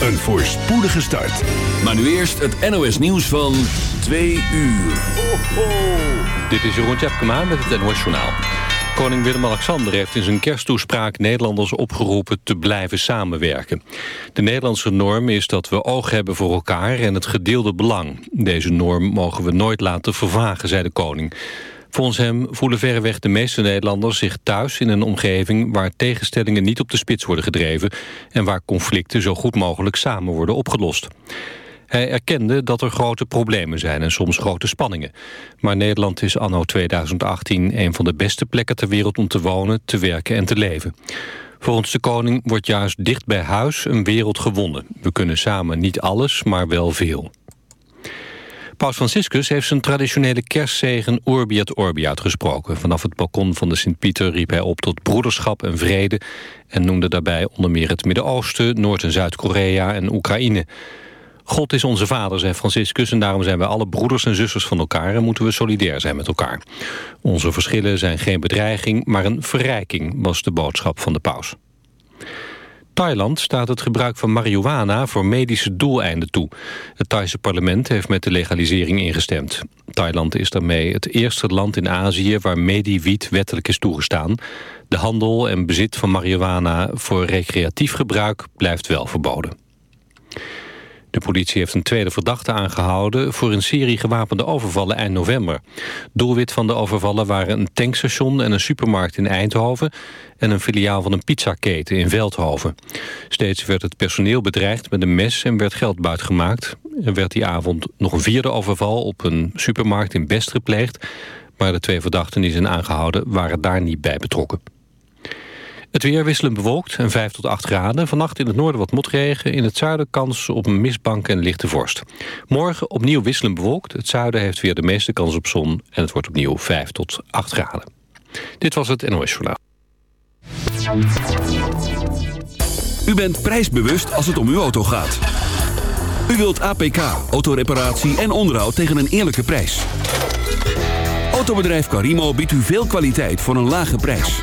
een voorspoedige start. Maar nu eerst het NOS nieuws van 2 uur. Dit is Jeroen Tjepkema met het NOS Journaal. Koning Willem-Alexander heeft in zijn kersttoespraak Nederlanders opgeroepen te blijven samenwerken. De Nederlandse norm is dat we oog hebben voor elkaar en het gedeelde belang. Deze norm mogen we nooit laten vervagen, zei de koning. Volgens hem voelen verreweg de meeste Nederlanders zich thuis in een omgeving waar tegenstellingen niet op de spits worden gedreven en waar conflicten zo goed mogelijk samen worden opgelost. Hij erkende dat er grote problemen zijn en soms grote spanningen. Maar Nederland is anno 2018 een van de beste plekken ter wereld om te wonen, te werken en te leven. Volgens de koning wordt juist dicht bij huis een wereld gewonnen. We kunnen samen niet alles, maar wel veel. Paus Franciscus heeft zijn traditionele kerstzegen Urbi et Orbi uitgesproken. Vanaf het balkon van de Sint-Pieter riep hij op tot broederschap en vrede... en noemde daarbij onder meer het Midden-Oosten, Noord- en Zuid-Korea en Oekraïne. God is onze vader, zei Franciscus, en daarom zijn wij alle broeders en zusters van elkaar... en moeten we solidair zijn met elkaar. Onze verschillen zijn geen bedreiging, maar een verrijking, was de boodschap van de paus. Thailand staat het gebruik van marihuana voor medische doeleinden toe. Het Thaise parlement heeft met de legalisering ingestemd. Thailand is daarmee het eerste land in Azië waar mediewiet wettelijk is toegestaan. De handel en bezit van marihuana voor recreatief gebruik blijft wel verboden. De politie heeft een tweede verdachte aangehouden... voor een serie gewapende overvallen eind november. Doelwit van de overvallen waren een tankstation en een supermarkt in Eindhoven... en een filiaal van een pizzaketen in Veldhoven. Steeds werd het personeel bedreigd met een mes en werd geld buitgemaakt. Er werd die avond nog een vierde overval op een supermarkt in Best gepleegd... maar de twee verdachten die zijn aangehouden waren daar niet bij betrokken. Het weer wisselend bewolkt en 5 tot 8 graden. Vannacht in het noorden wat motregen. In het zuiden kans op een mistbank en lichte vorst. Morgen opnieuw wisselend bewolkt. Het zuiden heeft weer de meeste kans op zon. En het wordt opnieuw 5 tot 8 graden. Dit was het NOS Journaal. U bent prijsbewust als het om uw auto gaat. U wilt APK, autoreparatie en onderhoud tegen een eerlijke prijs. Autobedrijf Carimo biedt u veel kwaliteit voor een lage prijs.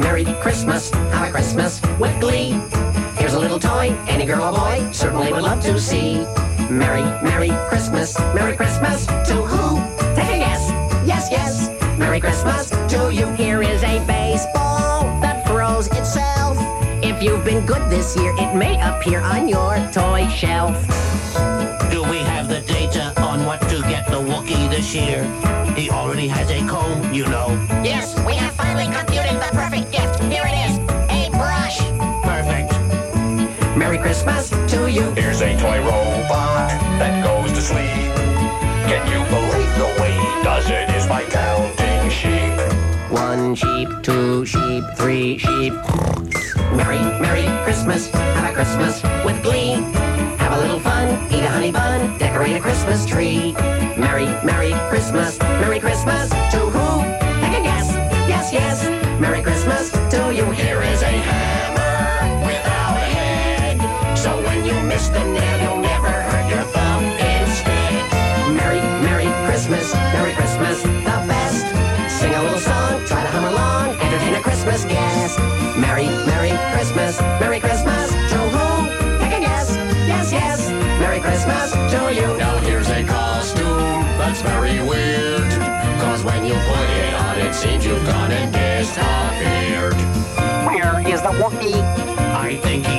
Merry Christmas, a Christmas with glee. Here's a little toy any girl or boy certainly would love to see. Merry, Merry Christmas, Merry Christmas to who? Take a guess, yes, yes. Merry Christmas to you. Here is a baseball that throws itself. If you've been good this year, it may appear on your toy shelf. Get this year? He already has a comb, you know. Yes, we have finally computed the perfect gift. Here it is, a brush. Perfect. Merry Christmas to you. Here's a toy robot that goes to sleep. Can you believe the way he does it? Is by counting sheep. One sheep, two sheep, three sheep. Merry, Merry Christmas, have a Christmas with glee. Fun, eat a honey bun, decorate a Christmas tree. Merry, Merry Christmas, Merry Christmas to who? I can guess, yes, yes. Seems you've gone and disappeared. Where is the Wookiee? I think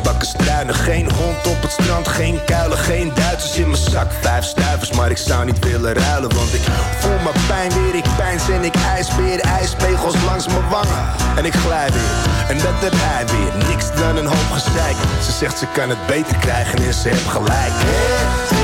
bakken struinen. Geen hond op het strand, geen kuilen, geen Duitsers in mijn zak. Vijf stuivers, maar ik zou niet willen ruilen. Want ik voel mijn pijn weer, ik pijns en ik ijsbeer. Ijspegels langs mijn wangen en ik glij weer. En dat heb hij weer, niks dan een hoop gezeik. Ze zegt ze kan het beter krijgen en ze heeft gelijk. Het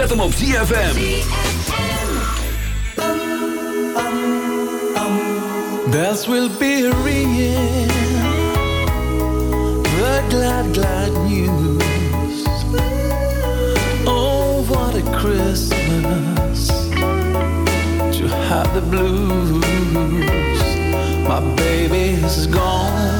Zet hem op ZFM. Bells will be ringing. The glad, glad news. Oh, what a Christmas to have the blues. My baby is gone.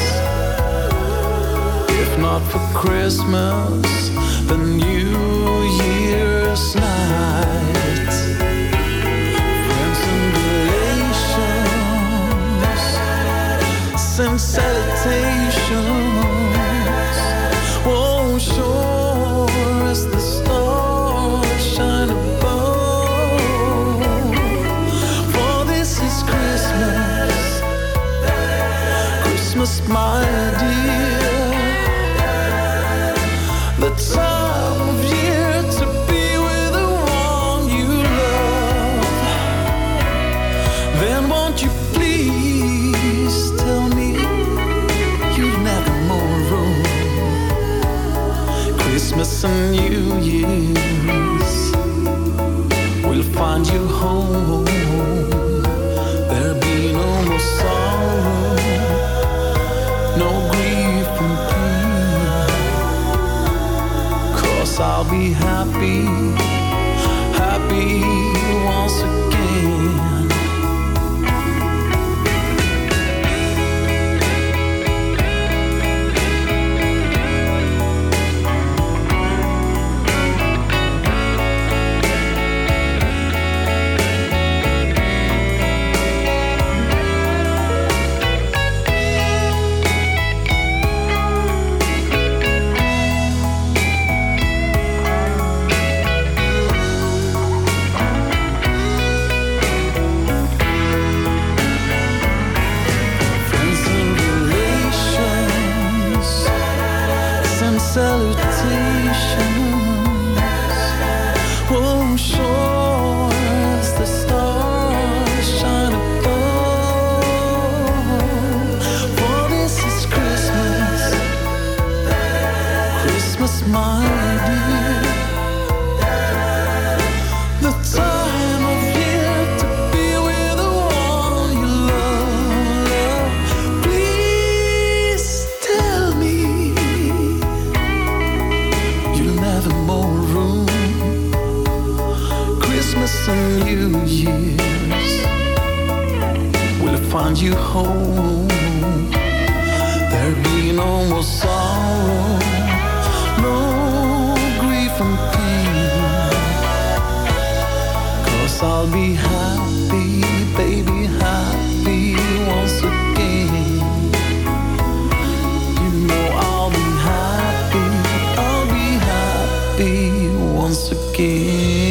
not for Christmas, the New Year's night. Friends and relations, salutations. be happy. Yeah.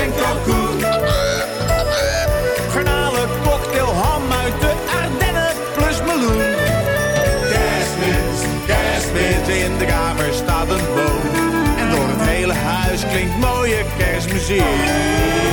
klinkt mooie kerstmuziek.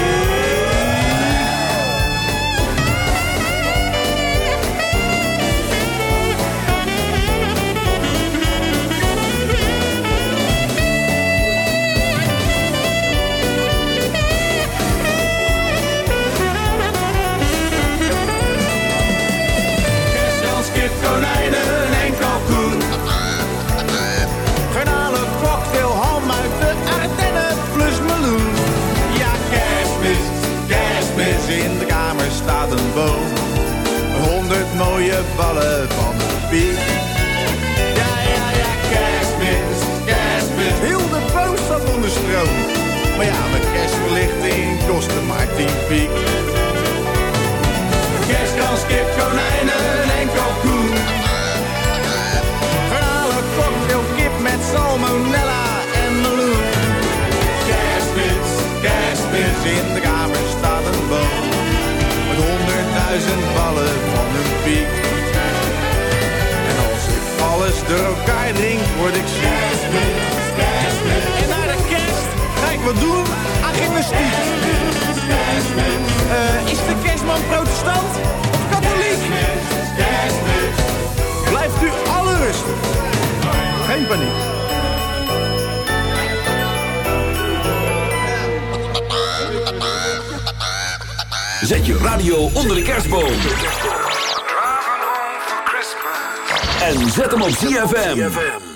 Ja, ja, ja, kerstmis, kerstmis, heel de boom staat onder stroom. Maar ja, mijn kerstverlichting kostte maar tien piek. Kerstkans, kip, konijnen en kalkoen. Garnalen, cocktail, kip met salmonella en meloen. Kerstmis, kerstmis, in de kamer staat een boom. Met honderdduizend ballen van een piek. Door elkaar drink, word ik ziek. Kerstmis, kerstmis. En naar de kerst ga ik wat doen aan gymnastiek. Eh, is de kerstman protestant of katholiek? Blijft u alle rustig. Geen paniek. Zet je radio onder de kerstboom. En zet hem op ZFM.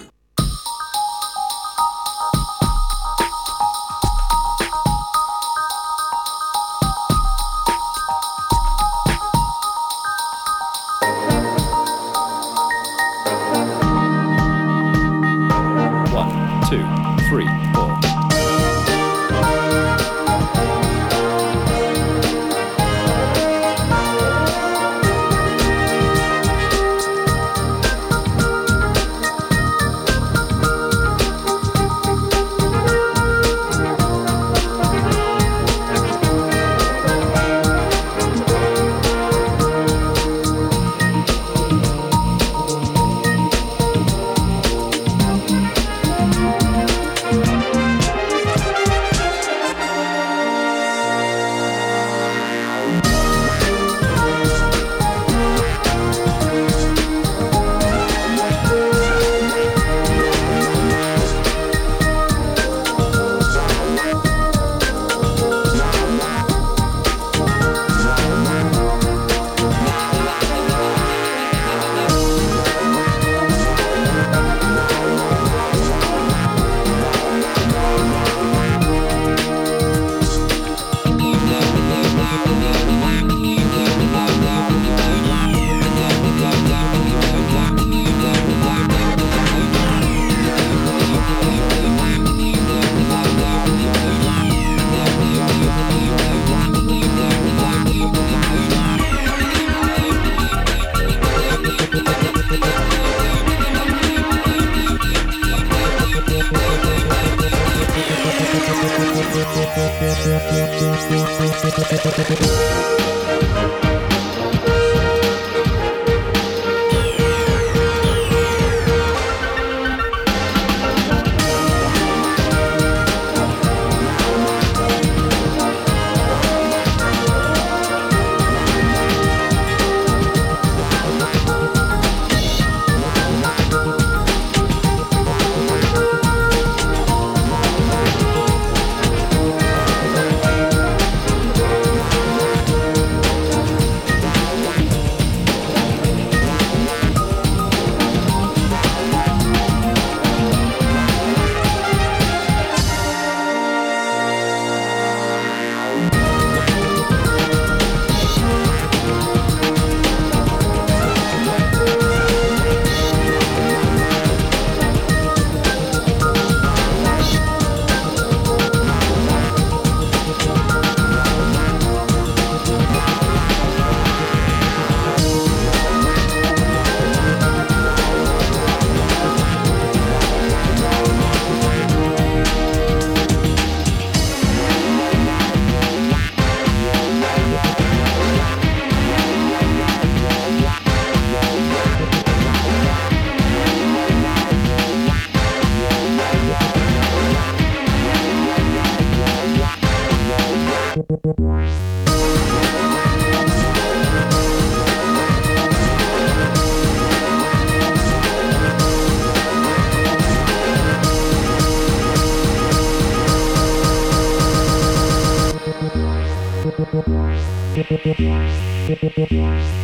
Thank.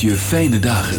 Je fijne dagen.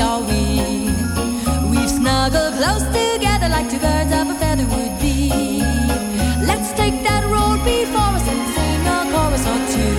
Are we. We've snuggled close together like two birds of a feather would be. Let's take that road before us and sing a chorus or two.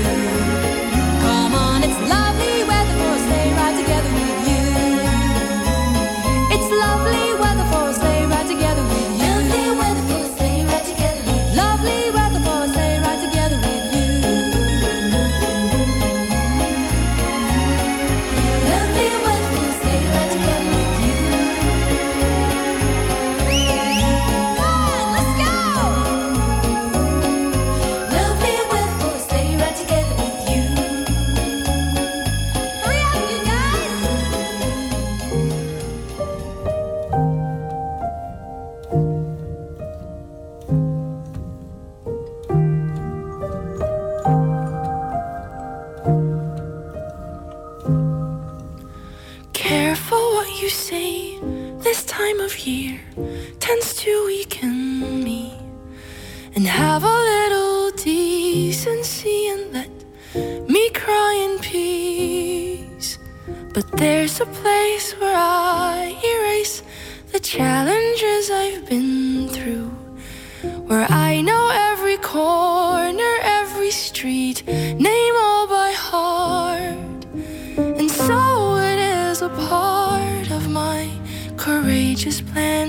To weaken me. And have a little decency and let me cry in peace. But there's a place where I erase the challenges I've been through. Where I know every corner, every street, name all by heart. And so it is a part of my courageous plan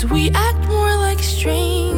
Cause we act more like strangers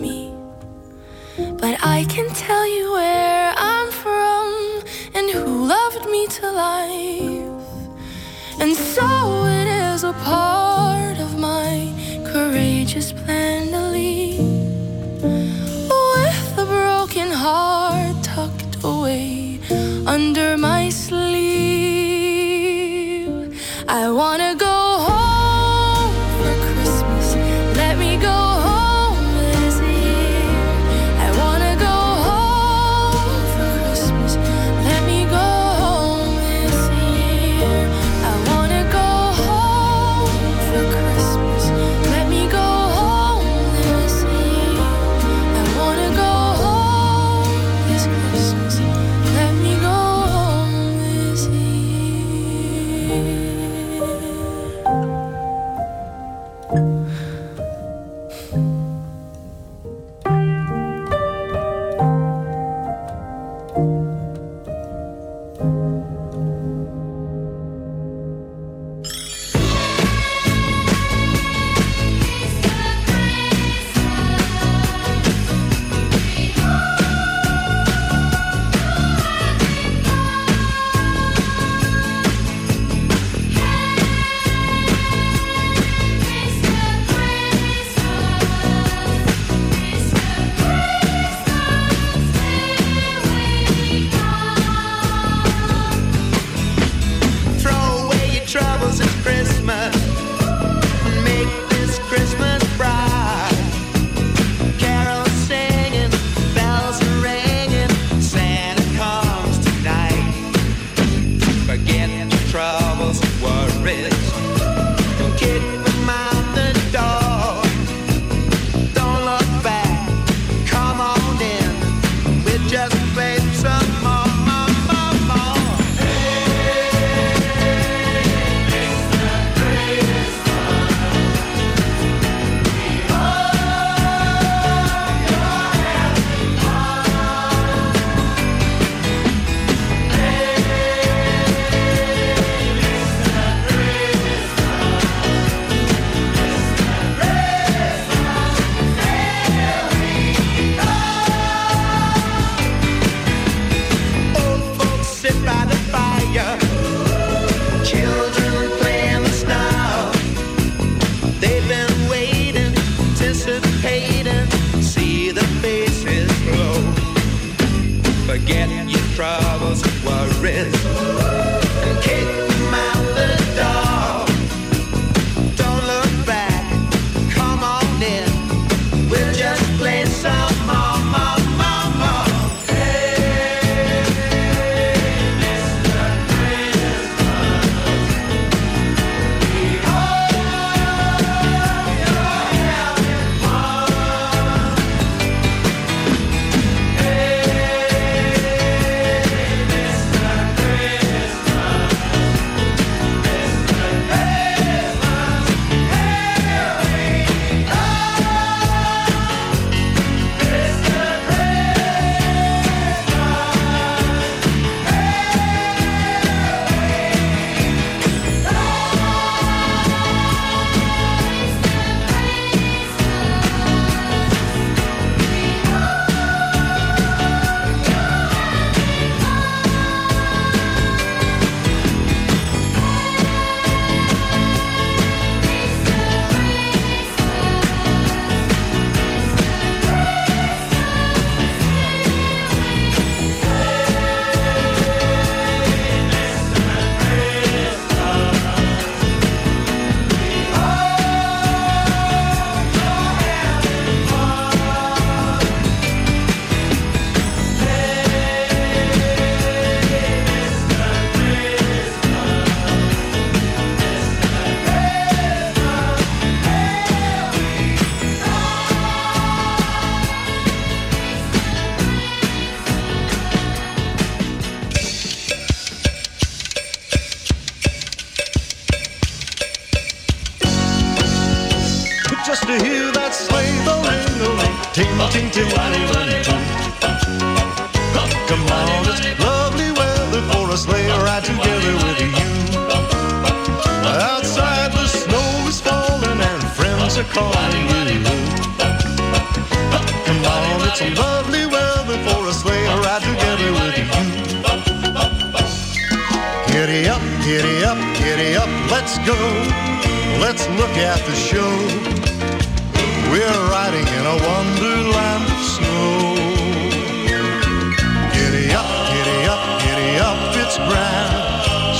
me. But I can tell you where I'm from and who loved me to life. And so it is a part of my courageous plan to leave. With a broken heart tucked away under my.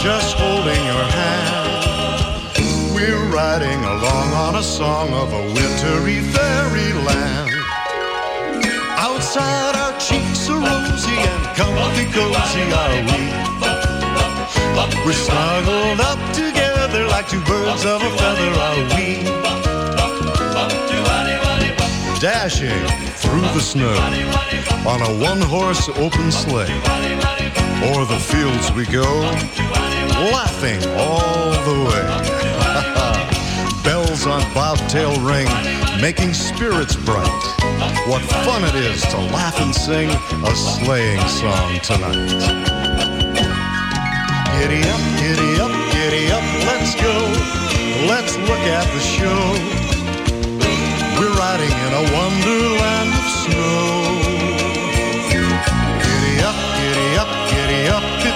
Just holding your hand. We're riding along on a song of a wintry fairyland. Outside our cheeks are rosy and comfy cozy are we. We're snuggled up together like two birds of a feather are we. Dashing through the snow on a one-horse open sleigh. O'er the fields we go, laughing all the way. Bells on bobtail ring, making spirits bright. What fun it is to laugh and sing a sleighing song tonight. Giddy up, giddy up, giddy up, let's go. Let's look at the show. We're riding in a wonderland of snow.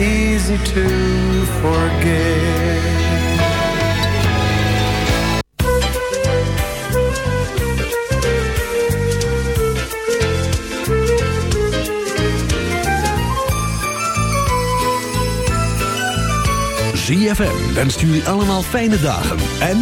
easy to forget. ZFM wenst jullie allemaal fijne dagen en